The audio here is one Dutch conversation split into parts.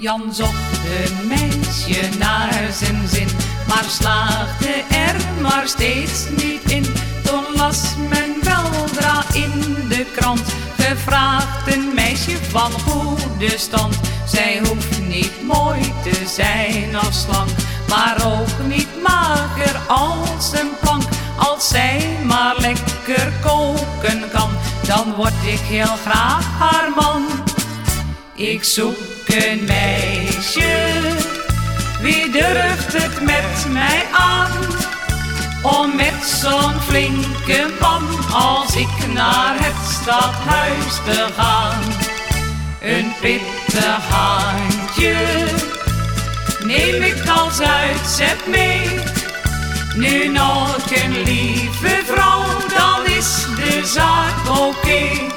Jan zocht een meisje naar zijn zin, maar slaagde er maar steeds niet in. Toen las men weldra in de krant, gevraagd een meisje van goede stand. Zij hoeft niet mooi te zijn als slank, maar ook niet mager als een plank. Als zij maar lekker koken kan, dan word ik heel graag haar man. Ik zoek een meisje, wie durft het met mij aan? Om met zo'n flinke man als ik naar het stadhuis te gaan. Een pittig handje neem ik als uitzet mee. Nu nog een lieve vrouw, dan is de zaak oké.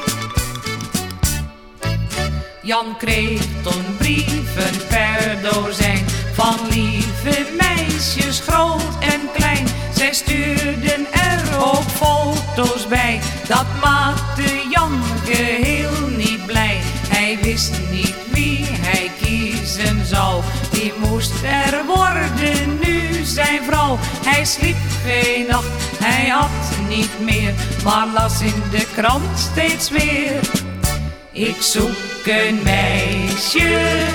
Jan kreeg toen brieven per dozijn van lieve meisjes, groot en klein. Zij stuurden er ook foto's bij, dat maakte Jan geheel niet blij. Hij wist niet wie hij kiezen zou, die moest er worden nu zijn vrouw. Hij sliep geen nacht, hij had niet meer, maar las in de krant steeds weer. Ik zoek een meisje,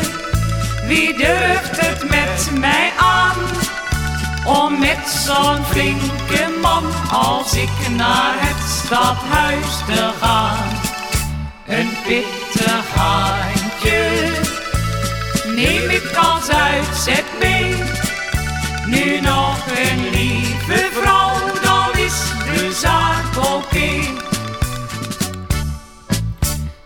wie durft het met mij aan? Om met zo'n flinke man als ik naar het stadhuis te gaan. Een pittig handje neem ik als uitzet mee. Nu nog een lieve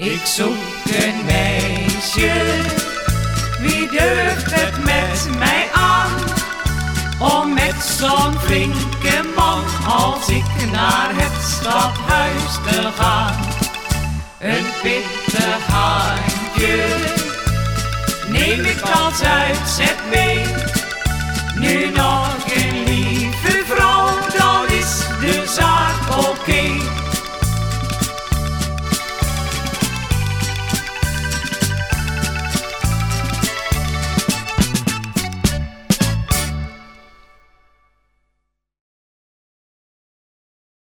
Ik zoek een meisje, wie durft het met mij aan? Om met zo'n flinke man als ik naar het stadhuis te gaan. Een pittig handje neem ik als uitzet mee.